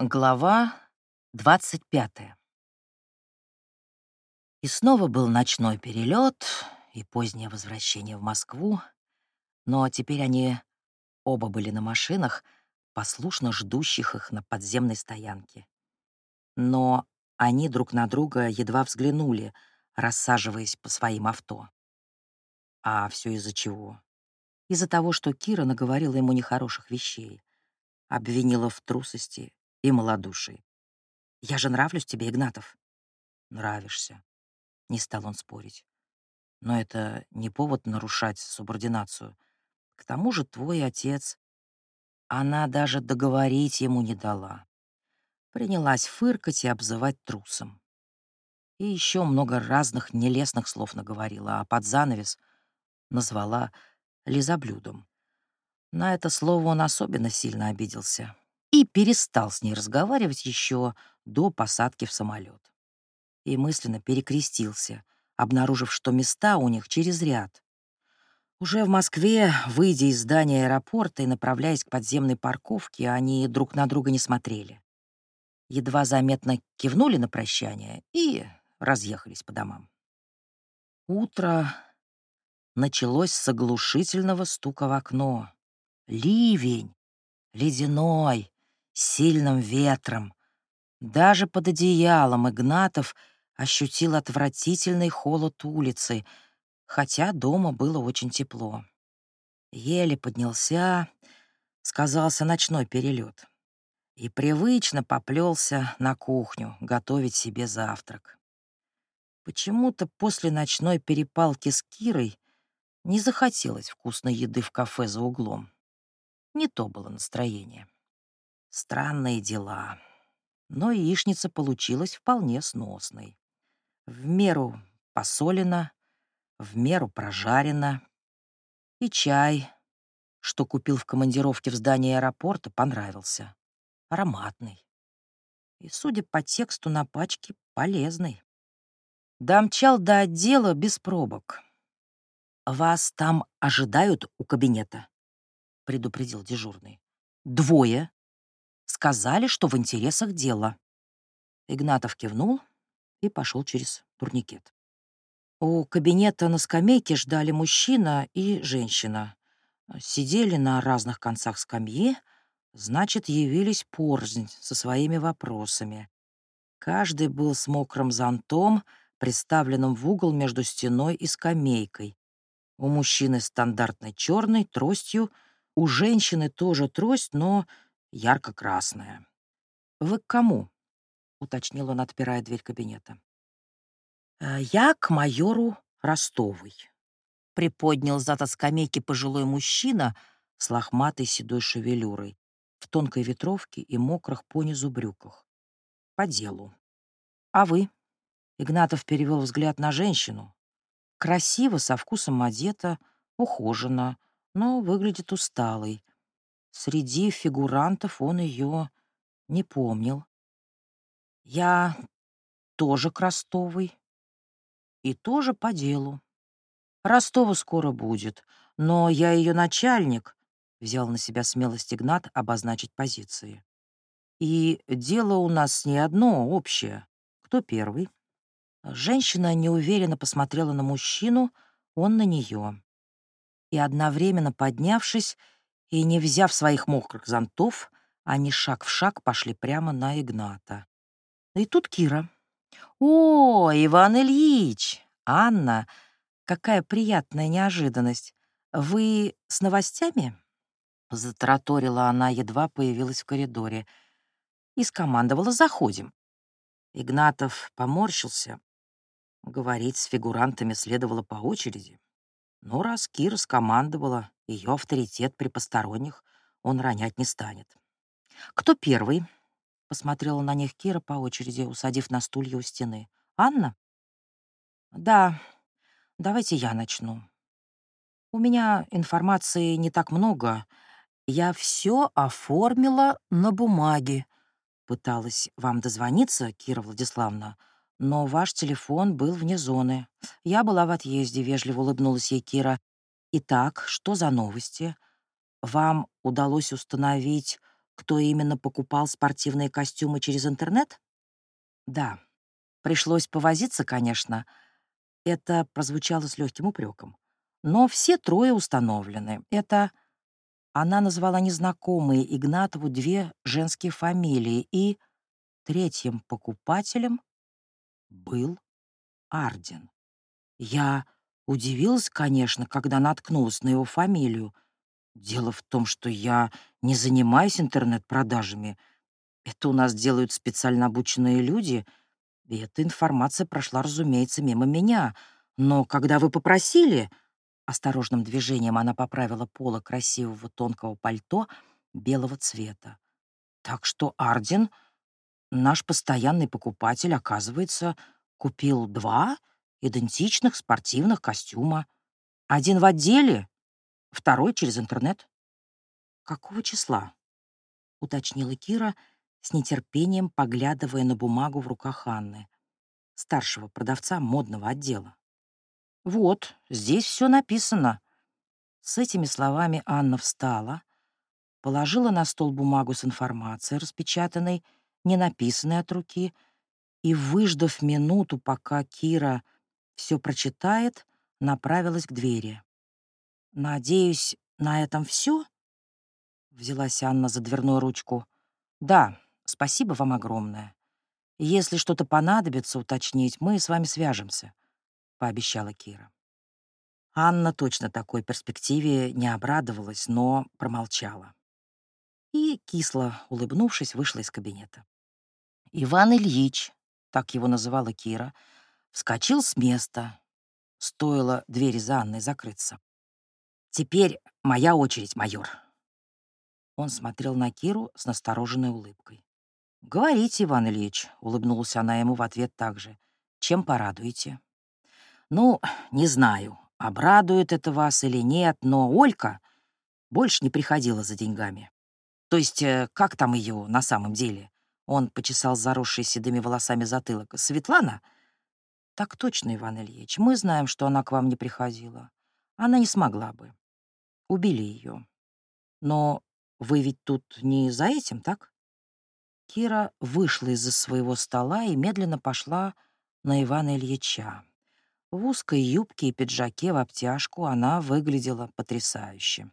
Глава 25. И снова был ночной перелет и позднее возвращение в Москву, но теперь они оба были на машинах, послушно ждущих их на подземной стоянке. Но они друг на друга едва взглянули, рассаживаясь по своим авто. А все из-за чего? Из-за того, что Кира наговорила ему нехороших вещей, обвинила в трусости и малодушии. «Я же нравлюсь тебе, Игнатов?» «Нравишься», — не стал он спорить. «Но это не повод нарушать субординацию. К тому же твой отец...» Она даже договорить ему не дала. Принялась фыркать и обзывать трусом. И еще много разных нелестных слов наговорила, а под занавес назвала лизоблюдом. На это слово он особенно сильно обиделся и перестал с ней разговаривать еще до посадки в самолет. И мысленно перекрестился, обнаружив, что места у них через ряд. Уже в Москве, выйдя из здания аэропорта и направляясь к подземной парковке, они друг на друга не смотрели. Едва заметно кивнули на прощание и разъехались по домам. Утро началось с оглушительного стука в окно. Ливень, ледяной, сильным ветром. Даже под одеялом Игнатов ощутил отвратительный холод улицы, хотя дома было очень тепло. Еле поднялся, сказался ночной перелет, и привычно поплелся на кухню готовить себе завтрак. Почему-то после ночной перепалки с Кирой не захотелось вкусной еды в кафе за углом. Не то было настроение. Странные дела. Но яичница получилась вполне сносной. В меру посолена, в меру прожарена. И чай, что купил в командировке в здании аэропорта, понравился. Ароматный. И, судя по тексту на пачке, полезный. Домчал до отдела без пробок. «Вас там ожидают у кабинета», — предупредил дежурный. «Двое Сказали, что в интересах дела. Игнатов кивнул и пошел через турникет. У кабинета на скамейке ждали мужчина и женщина. Сидели на разных концах скамьи, значит, явились порзнь со своими вопросами. Каждый был с мокрым зонтом, приставленным в угол между стеной и скамейкой. У мужчины стандартной черной тростью, у женщины тоже трость, но ярко-красная. «Вы к кому?» — уточнил он, отпирая дверь кабинета. «Э, «Я к майору Ростовой», — приподнял зад от скамейки пожилой мужчина с лохматой седой шевелюрой, в тонкой ветровке и мокрых понизу брюках. «По делу». «А вы?» — Игнатов перевел взгляд на женщину. Красиво, со вкусом одета, ухожена, но выглядит усталой, Среди фигурантов он ее не помнил. Я тоже к Ростовой. И тоже по делу. Ростова скоро будет, но я ее начальник, взял на себя смелость Игнат обозначить позиции. И дело у нас не одно общее. Кто первый? Женщина неуверенно посмотрела на мужчину, он на нее. И одновременно поднявшись, и, не взяв своих мокрых зонтов, они шаг в шаг пошли прямо на Игната. И тут Кира. «О, Иван Ильич! Анна! Какая приятная неожиданность! Вы с новостями?» Затраторила она, едва появилась в коридоре. И скомандовала «Заходим». Игнатов поморщился. Говорить с фигурантами следовало по очереди. Но раз Кира скомандовала, ее авторитет при посторонних он ронять не станет. «Кто первый?» — посмотрела на них Кира по очереди, усадив на стулья у стены. «Анна?» «Да, давайте я начну. У меня информации не так много. Я все оформила на бумаге. Пыталась вам дозвониться, Кира Владиславовна, но ваш телефон был вне зоны. Я была в отъезде, вежливо улыбнулась ей Кира. Итак, что за новости? Вам удалось установить, кто именно покупал спортивные костюмы через интернет? Да. Пришлось повозиться, конечно. Это прозвучало с легким упреком. Но все трое установлены. Это она назвала незнакомые Игнатову две женские фамилии, и третьим покупателем был Арден. Я удивилась, конечно, когда наткнулась на его фамилию. Дело в том, что я не занимаюсь интернет-продажами. Это у нас делают специально обученные люди, и эта информация прошла, разумеется, мимо меня. Но когда вы попросили, осторожным движением она поправила поло красивого тонкого пальто белого цвета. Так что Арден, наш постоянный покупатель, оказывается, купил два идентичных спортивных костюма. Один в отделе, второй через интернет. «Какого числа?» — уточнила Кира, с нетерпением поглядывая на бумагу в руках Анны, старшего продавца модного отдела. «Вот, здесь все написано». С этими словами Анна встала, положила на стол бумагу с информацией, распечатанной, не написанной от руки, и, выждав минуту, пока Кира все прочитает, направилась к двери. «Надеюсь, на этом все?» — взялась Анна за дверную ручку. «Да, спасибо вам огромное. Если что-то понадобится уточнить, мы с вами свяжемся», — пообещала Кира. Анна точно такой перспективе не обрадовалась, но промолчала. И, кисло улыбнувшись, вышла из кабинета. Иван Ильич, так его называла Кира, вскочил с места. Стоило двери за Анной закрыться. «Теперь моя очередь, майор». Он смотрел на Киру с настороженной улыбкой. «Говорите, Иван Ильич», — улыбнулась она ему в ответ также. «Чем порадуете?» «Ну, не знаю, обрадует это вас или нет, но Олька больше не приходила за деньгами. То есть, э, как там ее на самом деле?» Он почесал заросший седыми волосами затылок. «Светлана?» «Так точно, Иван Ильич. Мы знаем, что она к вам не приходила. Она не смогла бы. Убили ее. Но вы ведь тут не за этим, так?» Кира вышла из-за своего стола и медленно пошла на Ивана Ильича. В узкой юбке и пиджаке в обтяжку она выглядела потрясающе.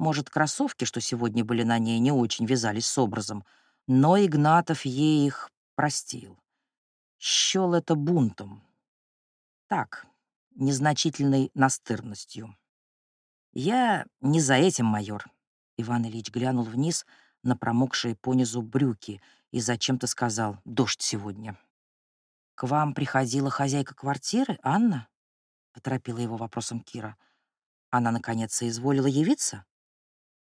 Может, кроссовки, что сегодня были на ней, не очень вязались с образом, но Игнатов ей их простил. Щел это бунтом. Так, незначительной настырностью. «Я не за этим, майор», — Иван Ильич глянул вниз на промокшие понизу брюки и зачем-то сказал «дождь сегодня». «К вам приходила хозяйка квартиры, Анна?» — поторопила его вопросом Кира. «Она, наконец, соизволила явиться?»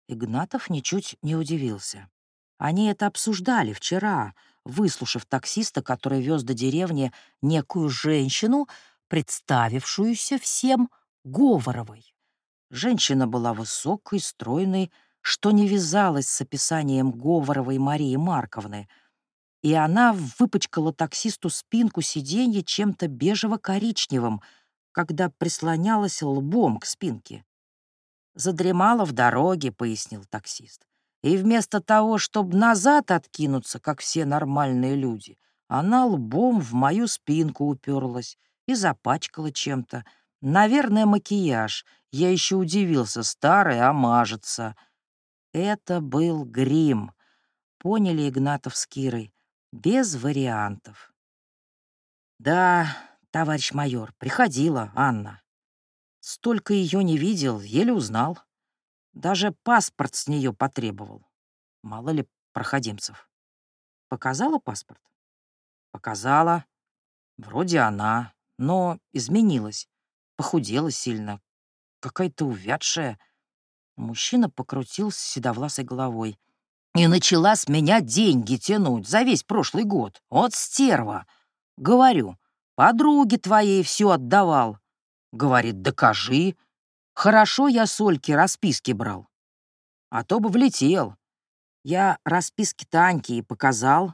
Игнатов ничуть не удивился. Они это обсуждали вчера, выслушав таксиста, который вез до деревни некую женщину, представившуюся всем Говоровой. Женщина была высокой, стройной, что не вязалось с описанием Говоровой Марии Марковны — и она выпачкала таксисту спинку сиденья чем-то бежево-коричневым, когда прислонялась лбом к спинке. «Задремала в дороге», — пояснил таксист. «И вместо того, чтобы назад откинуться, как все нормальные люди, она лбом в мою спинку уперлась и запачкала чем-то. Наверное, макияж. Я еще удивился, старый, а мажется». Это был грим. Поняли Игнатов с Кирой. Без вариантов. Да, товарищ майор, приходила Анна. Столько ее не видел, еле узнал. Даже паспорт с нее потребовал. Мало ли проходимцев. Показала паспорт? Показала. Вроде она, но изменилась. Похудела сильно. Какая-то увядшая. Мужчина покрутил седовласой головой. И начала с меня деньги тянуть за весь прошлый год. Вот стерва. Говорю, подруге твоей все отдавал. Говорит, докажи. Хорошо я с Ольки расписки брал. А то бы влетел. Я расписки Таньки и показал.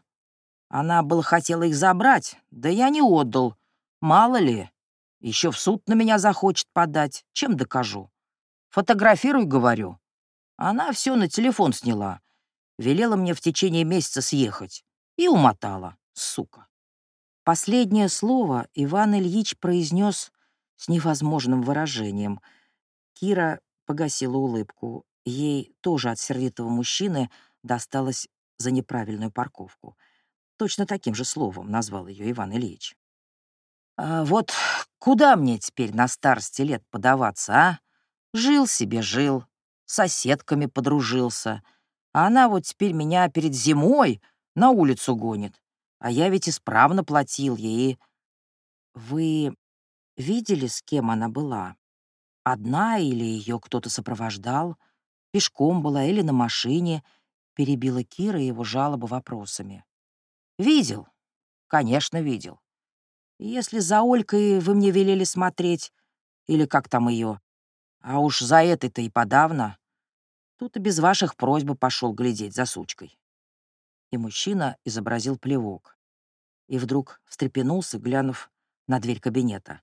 Она было хотела их забрать, да я не отдал. Мало ли, еще в суд на меня захочет подать. Чем докажу? Фотографируй, говорю. Она все на телефон сняла. велела мне в течение месяца съехать. И умотала, сука. Последнее слово Иван Ильич произнес с невозможным выражением. Кира погасила улыбку. Ей тоже от сердитого мужчины досталось за неправильную парковку. Точно таким же словом назвал ее Иван Ильич. «А вот куда мне теперь на старости лет подаваться, а? Жил себе, жил, соседками подружился. А она вот теперь меня перед зимой на улицу гонит. А я ведь исправно платил ей. Вы видели, с кем она была? Одна или ее кто-то сопровождал? Пешком была или на машине? Перебила Кира его жалобы вопросами. Видел. Конечно, видел. Если за Олькой вы мне велели смотреть, или как там ее, а уж за этой-то и подавно, тут и без ваших просьб пошел глядеть за сучкой. И мужчина изобразил плевок. И вдруг встрепенулся, глянув на дверь кабинета.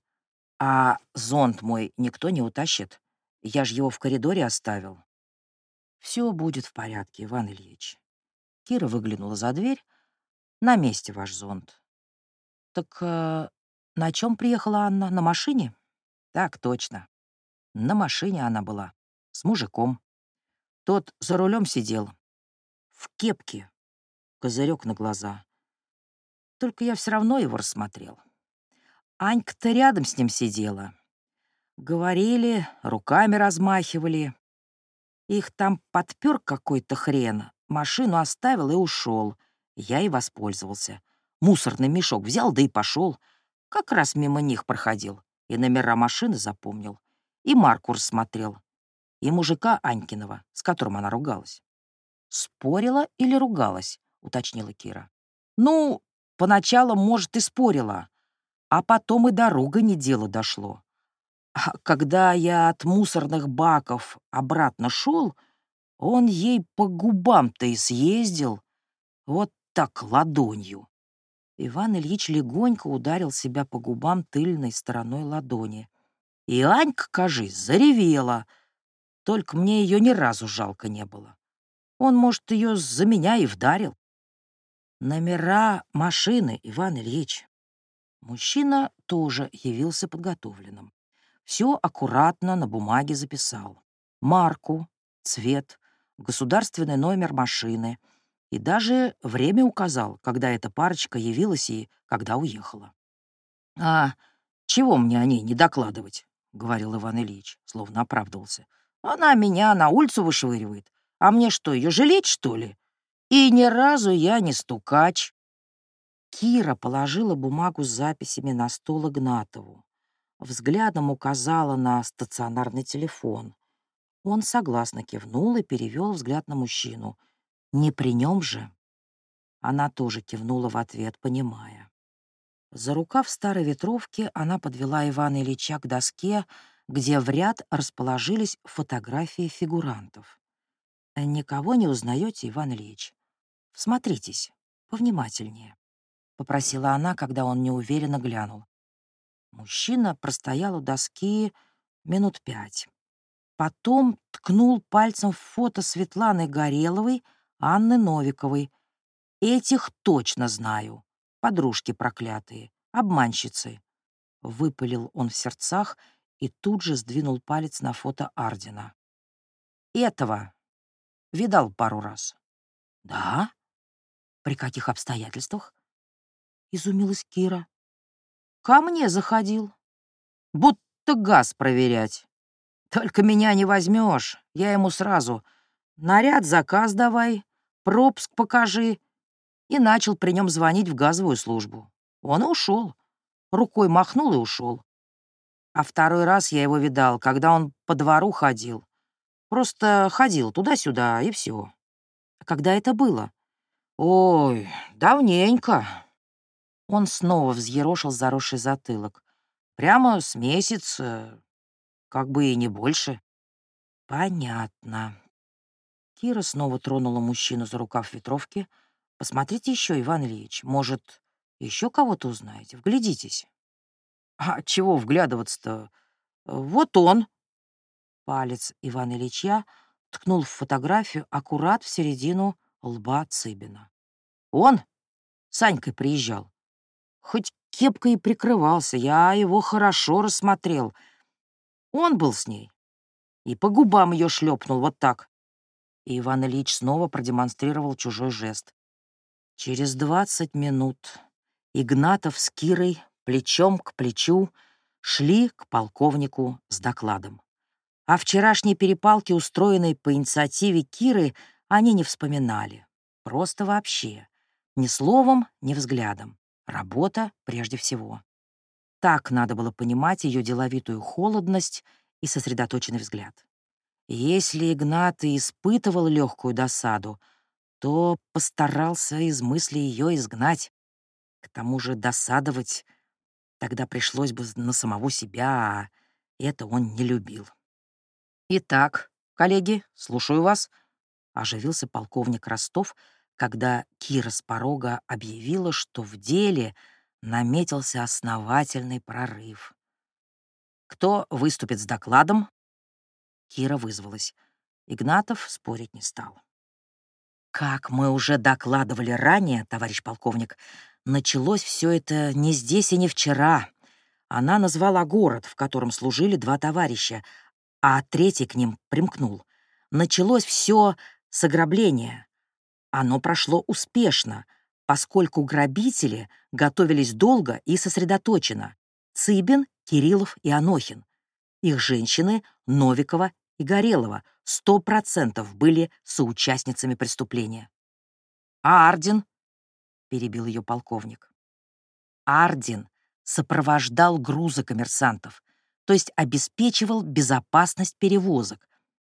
«А зонт мой никто не утащит? Я ж его в коридоре оставил». Все будет в порядке, Иван Ильич». Кира выглянула за дверь. «На месте ваш зонт». «Так э, на чем приехала Анна? На машине?» «Так точно. На машине она была. С мужиком. Тот за рулем сидел. В кепке. Козырек на глаза. Только я все равно его рассмотрел. Анька-то рядом с ним сидела. Говорили, руками размахивали. Их там подпер какой-то хрен, машину оставил и ушел. Я и воспользовался. Мусорный мешок взял, да и пошел. Как раз мимо них проходил. И номера машины запомнил. И марку рассмотрел. И мужика Анькиного, с которым она ругалась. «Спорила или ругалась?» — уточнила Кира. «Ну, поначалу, может, и спорила, а потом и дорога не дело дошло. А когда я от мусорных баков обратно шел, он ей по губам-то и съездил. Вот так ладонью. Иван Ильич легонько ударил себя по губам тыльной стороной ладони. И Анька, кажись, заревела. Только мне ее ни разу жалко не было. Он, может, ее за меня и вдарил. Номера машины, Иван Ильич. Мужчина тоже явился подготовленным. Все аккуратно на бумаге записал. Марку, цвет, государственный номер машины и даже время указал, когда эта парочка явилась и когда уехала. «А чего мне о ней не докладывать?» — говорил Иван Ильич, словно оправдывался. «Она меня на улицу вышвыривает. А мне что, ее жалеть, что ли? И ни разу я не стукач». Кира положила бумагу с записями на стол Игнатову взглядом указала на стационарный телефон. Он согласно кивнул и перевел взгляд на мужчину. «Не при нем же?» Она тоже кивнула в ответ, понимая. За рукав старой ветровки она подвела Ивана Ильича к доске, где в ряд расположились фотографии фигурантов. «Никого не узнаете, Иван Ильич? Смотритесь, повнимательнее», — попросила она, когда он неуверенно глянул. Мужчина простоял у доски минут пять. Потом ткнул пальцем в фото Светланы Гореловой, Анны Новиковой. Этих точно знаю. Подружки проклятые, обманщицы. Выпалил он в сердцах и тут же сдвинул палец на фото Ардина. Этого видал пару раз. Да? При каких обстоятельствах? Изумилась Кира. Ко мне заходил. Будто газ проверять. Только меня не возьмешь. Я ему сразу наряд, заказ давай, пропуск покажи. И начал при нем звонить в газовую службу. Он и ушел. Рукой махнул и ушел. А второй раз я его видал, когда он по двору ходил. Просто ходил туда-сюда, и все. А когда это было? Ой, давненько. Он снова взъерошил заросший затылок. Прямо с месяц, э, как бы и не больше. Понятно. Кира снова тронула мужчину за рукав ветровки. Посмотрите еще, Иван Ильич, может, еще кого-то узнаете? Вглядитесь. А чего вглядываться-то? Вот он. Палец Ивана Ильича ткнул в фотографию аккурат в середину лба Цыбина. Он Санькой приезжал. Хоть кепкой и прикрывался, я его хорошо рассмотрел. Он был с ней. И по губам ее шлепнул вот так. И Иван Ильич снова продемонстрировал чужой жест. Через двадцать минут Игнатов с Кирой плечом к плечу шли к полковнику с докладом. О вчерашней перепалке, устроенной по инициативе Киры, они не вспоминали. Просто вообще. Ни словом, ни взглядом. Работа прежде всего. Так надо было понимать ее деловитую холодность и сосредоточенный взгляд. Если Игнат и испытывал легкую досаду, то постарался из мысли ее изгнать. К тому же досадовать тогда пришлось бы на самого себя, а это он не любил. «Итак, коллеги, слушаю вас», — оживился полковник Ростов, когда Кира с порога объявила, что в деле наметился основательный прорыв. «Кто выступит с докладом?» Кира вызвалась. Игнатов спорить не стал. «Как мы уже докладывали ранее, товарищ полковник, началось все это не здесь и не вчера. Она назвала город, в котором служили два товарища, а третий к ним примкнул. Началось все с ограбления. Оно прошло успешно, поскольку грабители готовились долго и сосредоточенно. Цыбин, Кириллов и Анохин. Их женщины Новикова и Горелова сто процентов были соучастницами преступления. «А Ардин?» — перебил ее полковник. Ардин сопровождал грузы коммерсантов, то есть обеспечивал безопасность перевозок,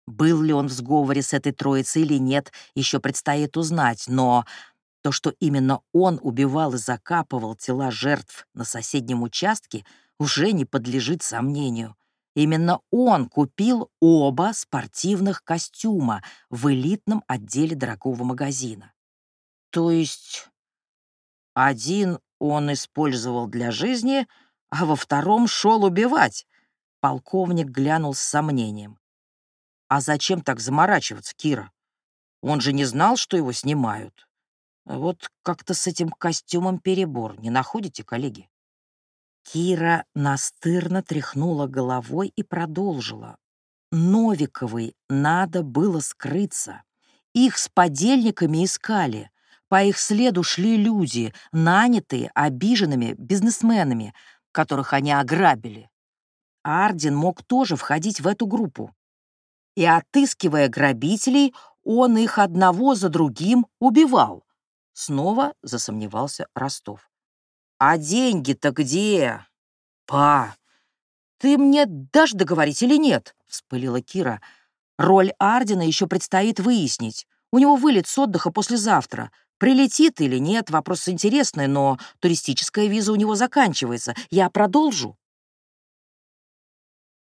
был ли он в сговоре с этой троицей или нет, еще предстоит узнать, но то, что именно он убивал и закапывал тела жертв на соседнем участке, уже не подлежит сомнению. Именно он купил оба спортивных костюма в элитном отделе дорогого магазина. То есть один он использовал для жизни, а во втором шел убивать. Полковник глянул с сомнением. А зачем так заморачиваться, Кира? Он же не знал, что его снимают. Вот как-то с этим костюмом перебор, не находите, коллеги? Кира настырно тряхнула головой и продолжила. Новиковой надо было скрыться. Их с подельниками искали. По их следу шли люди, нанятые обиженными бизнесменами, которых они ограбили. Ардин мог тоже входить в эту группу и, отыскивая грабителей, он их одного за другим убивал. Снова засомневался Ростов. «А деньги-то где?» «Па, ты мне дашь договорить или нет?» — вспылила Кира. «Роль Ардина еще предстоит выяснить. У него вылет с отдыха послезавтра. Прилетит или нет, вопрос интересный, но туристическая виза у него заканчивается. Я продолжу?»